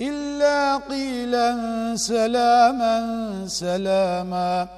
إلا قيلا سلاما سلاما